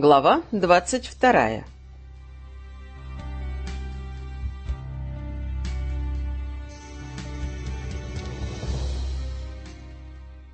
Глава двадцать вторая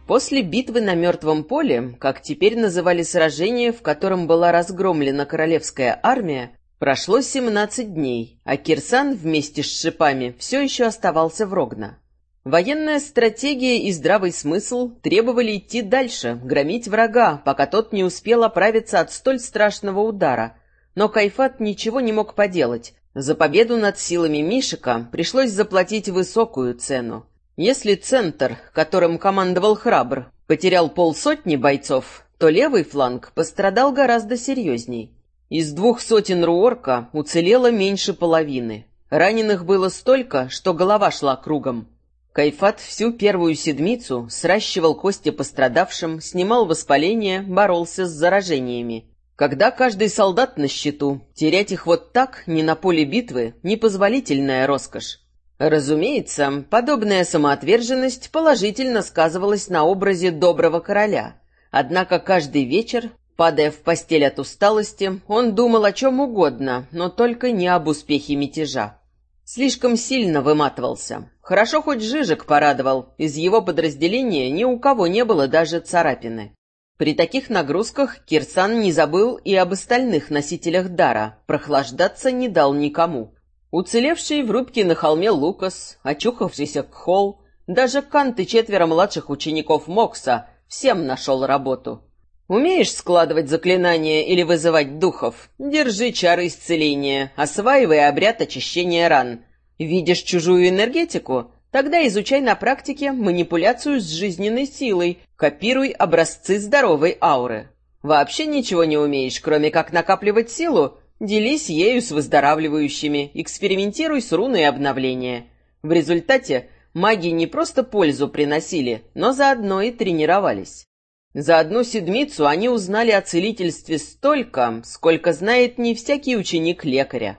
После битвы на Мертвом поле, как теперь называли сражение, в котором была разгромлена королевская армия, прошло семнадцать дней, а Кирсан вместе с шипами все еще оставался в Рогна. Военная стратегия и здравый смысл требовали идти дальше, громить врага, пока тот не успел оправиться от столь страшного удара. Но Кайфат ничего не мог поделать. За победу над силами Мишика пришлось заплатить высокую цену. Если центр, которым командовал Храбр, потерял полсотни бойцов, то левый фланг пострадал гораздо серьезней. Из двух сотен руорка уцелело меньше половины. Раненых было столько, что голова шла кругом. Кайфат всю первую седмицу сращивал кости пострадавшим, снимал воспаление, боролся с заражениями. Когда каждый солдат на счету, терять их вот так, не на поле битвы, непозволительная роскошь. Разумеется, подобная самоотверженность положительно сказывалась на образе доброго короля. Однако каждый вечер, падая в постель от усталости, он думал о чем угодно, но только не об успехе мятежа. Слишком сильно выматывался. Хорошо хоть Жижик порадовал, из его подразделения ни у кого не было даже царапины. При таких нагрузках Кирсан не забыл и об остальных носителях дара, прохлаждаться не дал никому. Уцелевший в рубке на холме Лукас, очухавшийся Кхол, даже Кант и четверо младших учеников Мокса всем нашел работу. Умеешь складывать заклинания или вызывать духов? Держи чары исцеления, осваивай обряд очищения ран. Видишь чужую энергетику? Тогда изучай на практике манипуляцию с жизненной силой, копируй образцы здоровой ауры. Вообще ничего не умеешь, кроме как накапливать силу? Делись ею с выздоравливающими, экспериментируй с руной обновления. В результате маги не просто пользу приносили, но заодно и тренировались. За одну седмицу они узнали о целительстве столько, сколько знает не всякий ученик лекаря.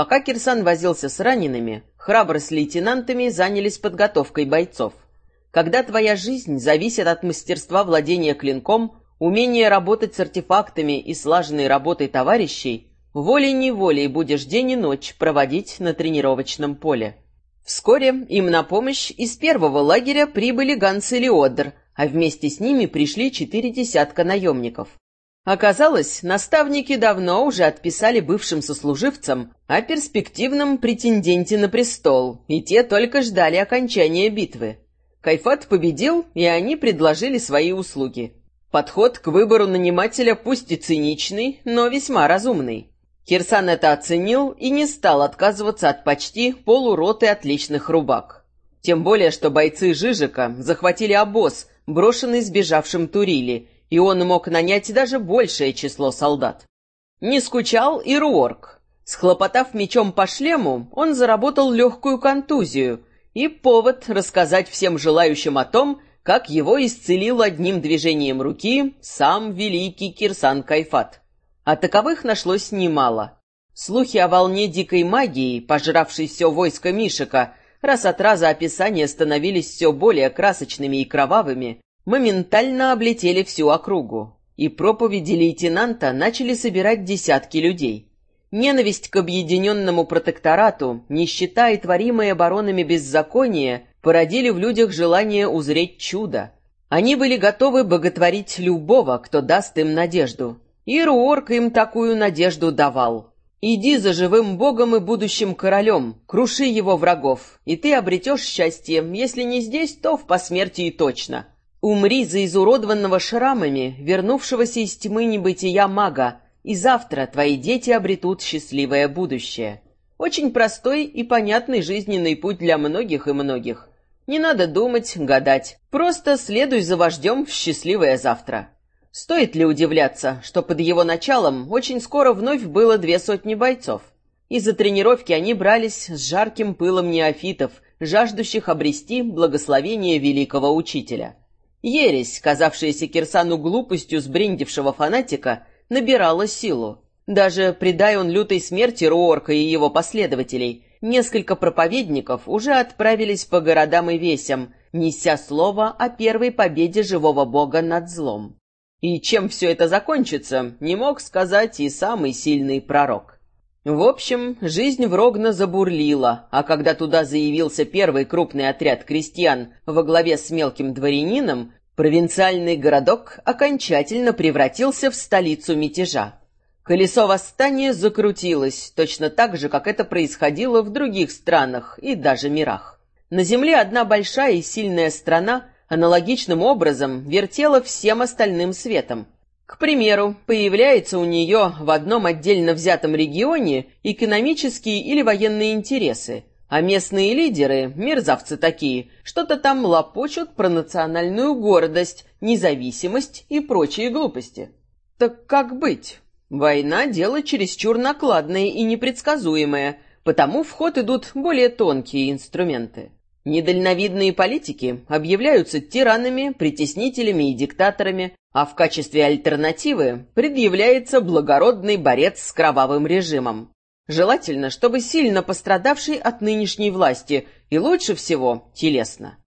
Пока Кирсан возился с ранеными, храбро с лейтенантами занялись подготовкой бойцов. Когда твоя жизнь зависит от мастерства владения клинком, умения работать с артефактами и слаженной работой товарищей, волей-неволей будешь день и ночь проводить на тренировочном поле. Вскоре им на помощь из первого лагеря прибыли Ганс и Леодр, а вместе с ними пришли четыре десятка наемников. Оказалось, наставники давно уже отписали бывшим сослуживцам о перспективном претенденте на престол, и те только ждали окончания битвы. Кайфат победил, и они предложили свои услуги. Подход к выбору нанимателя пусть и циничный, но весьма разумный. Кирсан это оценил и не стал отказываться от почти полуроты отличных рубак. Тем более, что бойцы Жижика захватили обоз, брошенный сбежавшим Турили, и он мог нанять даже большее число солдат. Не скучал и Руорк. Схлопотав мечом по шлему, он заработал легкую контузию и повод рассказать всем желающим о том, как его исцелил одним движением руки сам великий Кирсан Кайфат. А таковых нашлось немало. Слухи о волне дикой магии, пожравшей все войско Мишика, раз от раза описания становились все более красочными и кровавыми, моментально облетели всю округу, и проповеди лейтенанта начали собирать десятки людей. Ненависть к объединенному протекторату, нищета и творимое баронами беззаконие породили в людях желание узреть чудо. Они были готовы боготворить любого, кто даст им надежду. И Руорк им такую надежду давал. Иди за живым богом и будущим королем, круши его врагов, и ты обретешь счастье, если не здесь, то в посмертии точно. Умри за изуродованного шрамами, вернувшегося из тьмы небытия мага, и завтра твои дети обретут счастливое будущее. Очень простой и понятный жизненный путь для многих и многих. Не надо думать, гадать, просто следуй за вождем в счастливое завтра. Стоит ли удивляться, что под его началом очень скоро вновь было две сотни бойцов? Из-за тренировки они брались с жарким пылом неофитов, жаждущих обрести благословение великого учителя. Ересь, казавшаяся Кирсану глупостью сбрендившего фанатика, набирала силу. Даже предая он лютой смерти Руорка и его последователей, несколько проповедников уже отправились по городам и весям, неся слово о первой победе живого бога над злом. И чем все это закончится, не мог сказать и самый сильный пророк. В общем, жизнь в Рогно забурлила, а когда туда заявился первый крупный отряд крестьян во главе с мелким дворянином, провинциальный городок окончательно превратился в столицу мятежа. Колесо восстания закрутилось, точно так же, как это происходило в других странах и даже мирах. На Земле одна большая и сильная страна аналогичным образом вертела всем остальным светом – к примеру, появляется у нее в одном отдельно взятом регионе экономические или военные интересы, а местные лидеры, мерзавцы такие, что-то там лопочут про национальную гордость, независимость и прочие глупости. Так как быть? Война – дело чересчур накладное и непредсказуемое, потому в ход идут более тонкие инструменты. Недальновидные политики объявляются тиранами, притеснителями и диктаторами, а в качестве альтернативы предъявляется благородный борец с кровавым режимом. Желательно, чтобы сильно пострадавший от нынешней власти, и лучше всего телесно.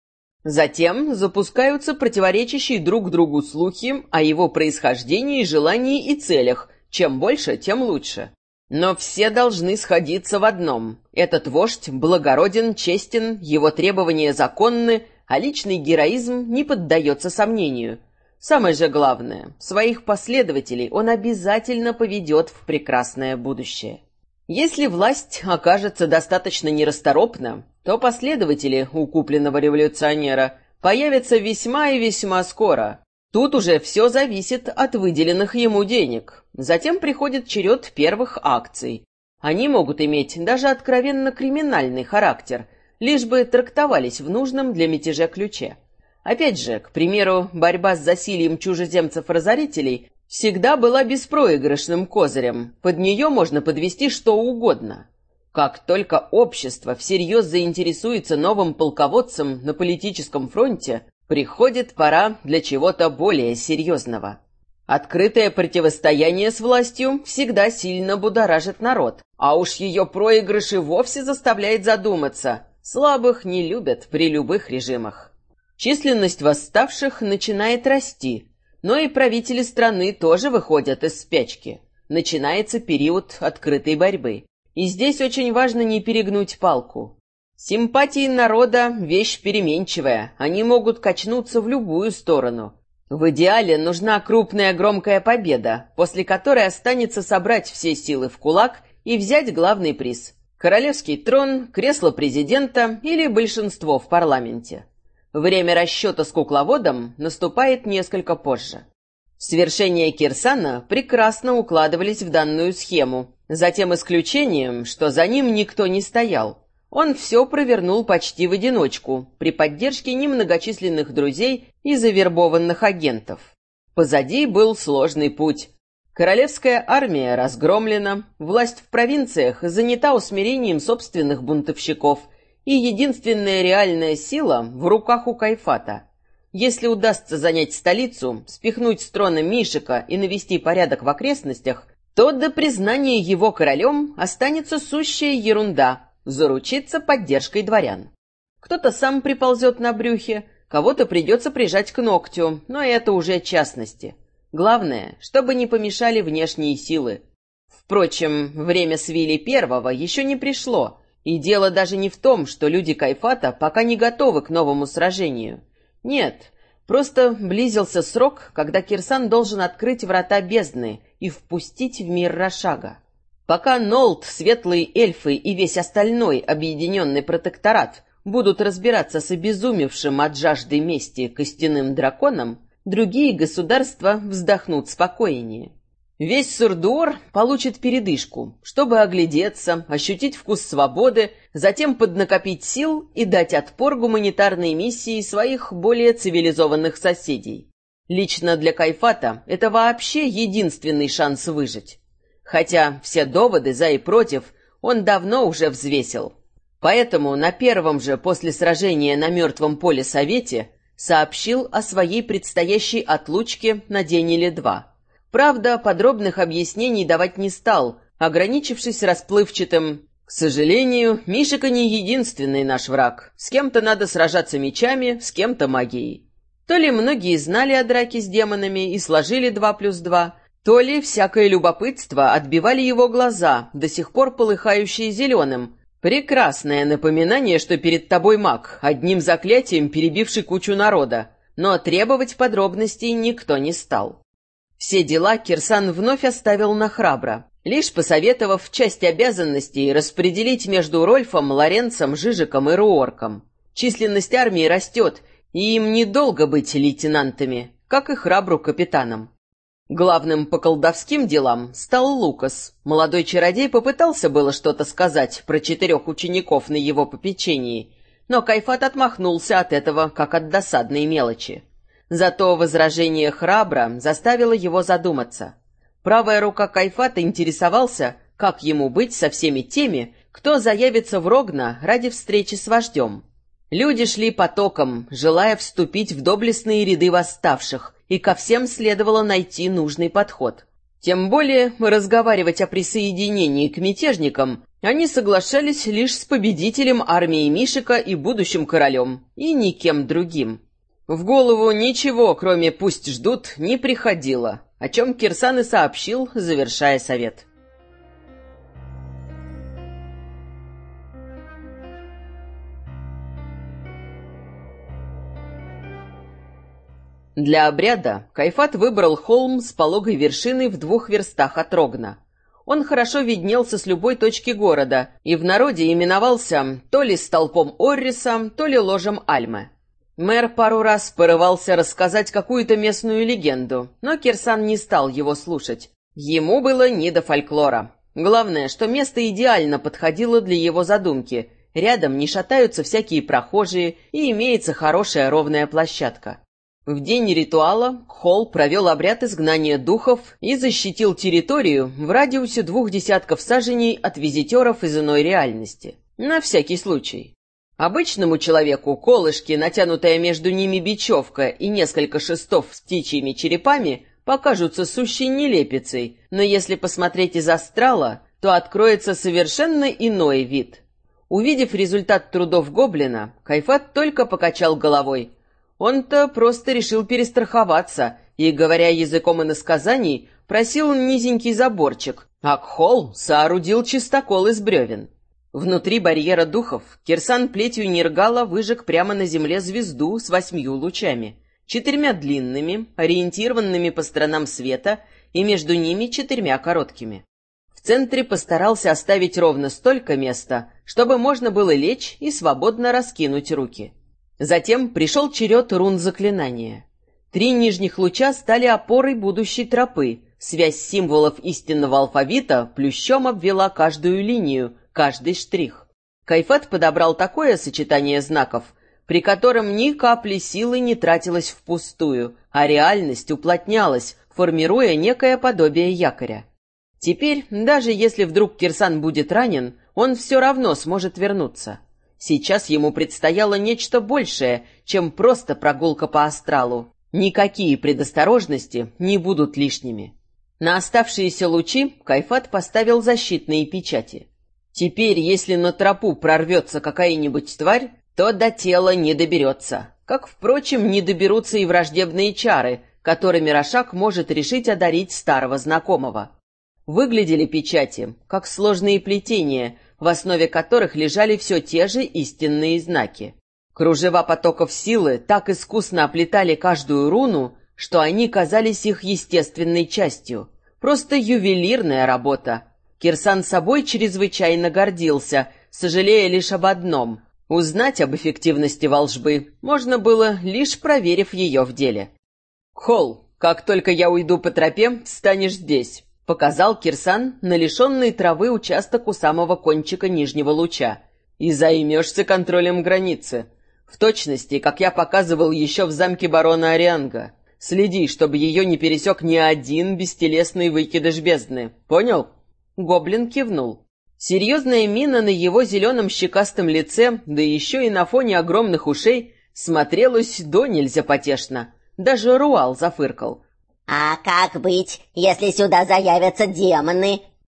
Затем запускаются противоречащие друг другу слухи о его происхождении, желании и целях. Чем больше, тем лучше. Но все должны сходиться в одном. Этот вождь благороден, честен, его требования законны, а личный героизм не поддается сомнению. Самое же главное, своих последователей он обязательно поведет в прекрасное будущее. Если власть окажется достаточно нерасторопна, то последователи у купленного революционера появятся весьма и весьма скоро, Тут уже все зависит от выделенных ему денег. Затем приходит черед первых акций. Они могут иметь даже откровенно криминальный характер, лишь бы трактовались в нужном для мятежа ключе. Опять же, к примеру, борьба с засильем чужеземцев-разорителей всегда была беспроигрышным козырем. Под нее можно подвести что угодно. Как только общество всерьез заинтересуется новым полководцем на политическом фронте, Приходит пора для чего-то более серьезного. Открытое противостояние с властью всегда сильно будоражит народ, а уж ее проигрыш и вовсе заставляет задуматься. Слабых не любят при любых режимах. Численность восставших начинает расти, но и правители страны тоже выходят из спячки. Начинается период открытой борьбы. И здесь очень важно не перегнуть палку. Симпатии народа — вещь переменчивая, они могут качнуться в любую сторону. В идеале нужна крупная громкая победа, после которой останется собрать все силы в кулак и взять главный приз — королевский трон, кресло президента или большинство в парламенте. Время расчета с кукловодом наступает несколько позже. Свершения Кирсана прекрасно укладывались в данную схему, за тем исключением, что за ним никто не стоял — он все провернул почти в одиночку, при поддержке немногочисленных друзей и завербованных агентов. Позади был сложный путь. Королевская армия разгромлена, власть в провинциях занята усмирением собственных бунтовщиков, и единственная реальная сила в руках у Кайфата. Если удастся занять столицу, спихнуть с трона Мишика и навести порядок в окрестностях, то до признания его королем останется сущая ерунда, заручиться поддержкой дворян. Кто-то сам приползет на брюхе, кого-то придется прижать к ногтю, но это уже частности. Главное, чтобы не помешали внешние силы. Впрочем, время Свили Первого еще не пришло, и дело даже не в том, что люди Кайфата пока не готовы к новому сражению. Нет, просто близился срок, когда Кирсан должен открыть врата бездны и впустить в мир Рошага. Пока Нолт, светлые эльфы и весь остальной объединенный протекторат будут разбираться с обезумевшим от жажды мести костяным драконом, другие государства вздохнут спокойнее. Весь Сурдуор получит передышку, чтобы оглядеться, ощутить вкус свободы, затем поднакопить сил и дать отпор гуманитарной миссии своих более цивилизованных соседей. Лично для Кайфата это вообще единственный шанс выжить хотя все доводы за и против он давно уже взвесил. Поэтому на первом же после сражения на мертвом поле совете сообщил о своей предстоящей отлучке на день или два. Правда, подробных объяснений давать не стал, ограничившись расплывчатым «К сожалению, Мишика не единственный наш враг. С кем-то надо сражаться мечами, с кем-то магией». То ли многие знали о драке с демонами и сложили два плюс два, то ли всякое любопытство отбивали его глаза, до сих пор полыхающие зеленым. Прекрасное напоминание, что перед тобой маг, одним заклятием перебивший кучу народа. Но требовать подробностей никто не стал. Все дела Кирсан вновь оставил на храбро, лишь посоветовав часть обязанностей распределить между Рольфом, Лоренцем, Жижиком и Руорком. Численность армии растет, и им недолго быть лейтенантами, как и храбру капитаном. Главным по колдовским делам стал Лукас. Молодой чародей попытался было что-то сказать про четырех учеников на его попечении, но Кайфат отмахнулся от этого, как от досадной мелочи. Зато возражение храбра заставило его задуматься. Правая рука Кайфата интересовался, как ему быть со всеми теми, кто заявится в Рогна ради встречи с вождем. Люди шли потоком, желая вступить в доблестные ряды восставших, и ко всем следовало найти нужный подход. Тем более разговаривать о присоединении к мятежникам они соглашались лишь с победителем армии Мишика и будущим королем, и никем другим. В голову ничего, кроме «пусть ждут», не приходило, о чем Кирсан и сообщил, завершая совет. Для обряда Кайфат выбрал холм с пологой вершиной в двух верстах от Рогна. Он хорошо виднелся с любой точки города и в народе именовался то ли столпом Орриса, то ли ложем Альмы. Мэр пару раз порывался рассказать какую-то местную легенду, но Кирсан не стал его слушать. Ему было не до фольклора. Главное, что место идеально подходило для его задумки. Рядом не шатаются всякие прохожие и имеется хорошая ровная площадка. В день ритуала Холл провел обряд изгнания духов и защитил территорию в радиусе двух десятков саженей от визитеров из иной реальности. На всякий случай. Обычному человеку колышки, натянутая между ними бечевка и несколько шестов с птичьими черепами, покажутся сущей нелепицей, но если посмотреть из астрала, то откроется совершенно иной вид. Увидев результат трудов гоблина, Кайфат только покачал головой – он-то просто решил перестраховаться и, говоря языком иносказаний, просил низенький заборчик, а Кхол соорудил чистокол из бревен. Внутри барьера духов Кирсан плетью Нергала выжег прямо на земле звезду с восьмью лучами, четырьмя длинными, ориентированными по сторонам света, и между ними четырьмя короткими. В центре постарался оставить ровно столько места, чтобы можно было лечь и свободно раскинуть руки. Затем пришел черед рун заклинания. Три нижних луча стали опорой будущей тропы. Связь символов истинного алфавита плющом обвела каждую линию, каждый штрих. Кайфат подобрал такое сочетание знаков, при котором ни капли силы не тратилось впустую, а реальность уплотнялась, формируя некое подобие якоря. Теперь, даже если вдруг Кирсан будет ранен, он все равно сможет вернуться. Сейчас ему предстояло нечто большее, чем просто прогулка по астралу. Никакие предосторожности не будут лишними. На оставшиеся лучи Кайфат поставил защитные печати. Теперь, если на тропу прорвется какая-нибудь тварь, то до тела не доберется. Как, впрочем, не доберутся и враждебные чары, которыми Рошак может решить одарить старого знакомого. Выглядели печати, как сложные плетения, в основе которых лежали все те же истинные знаки. Кружева потоков силы так искусно оплетали каждую руну, что они казались их естественной частью. Просто ювелирная работа. Кирсан собой чрезвычайно гордился, сожалея лишь об одном. Узнать об эффективности волжбы можно было, лишь проверив ее в деле. «Холл, как только я уйду по тропе, станешь здесь. Показал Кирсан на лишенный травы участок у самого кончика нижнего луча. И займешься контролем границы. В точности, как я показывал еще в замке барона Арианга. Следи, чтобы ее не пересек ни один бестелесный выкидыш бездны. Понял? Гоблин кивнул. Серьезная мина на его зеленом щекастом лице, да еще и на фоне огромных ушей, смотрелась до нельзя потешно. Даже Руал зафыркал. «А как быть, если сюда заявятся демоны